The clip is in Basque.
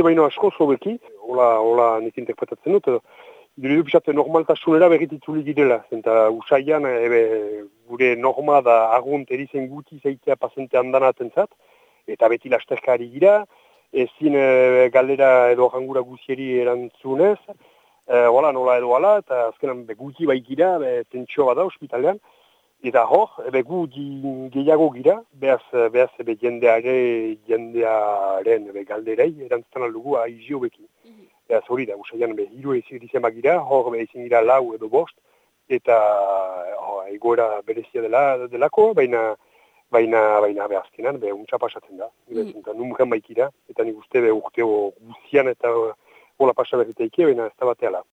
uste baino asko zobeki, hola, hola nik interpretatzen dut, Dure du normaltasunera berrititzuli girela, eta usaian ebe, gure norma da agunt erizen guti zeitea pasente handanaten zat, eta beti lasterkari gira, ezin e, galdera edo jangura guzieri erantzunez, e, hola nola edo ala, eta azkenan be, guti bai gira, be, tentsio bada ospitalean, eta hor, ebe gu gehiago gira, behaz, behaz ebe jendeare, jendearen ebe galderei, erantzuten aldugu aizio beki. Mm Eta hori da, usaian, be, hiru ezin gira, hor be, ezin gira lau edo bost, eta oh, egoera berezia dela, delako, baina baina baina behazkenan, be, untsa pasatzen da. Mm. Eta numren baikira, eta nik uste be, urteo guzian eta hola pasa baina ez da bateala.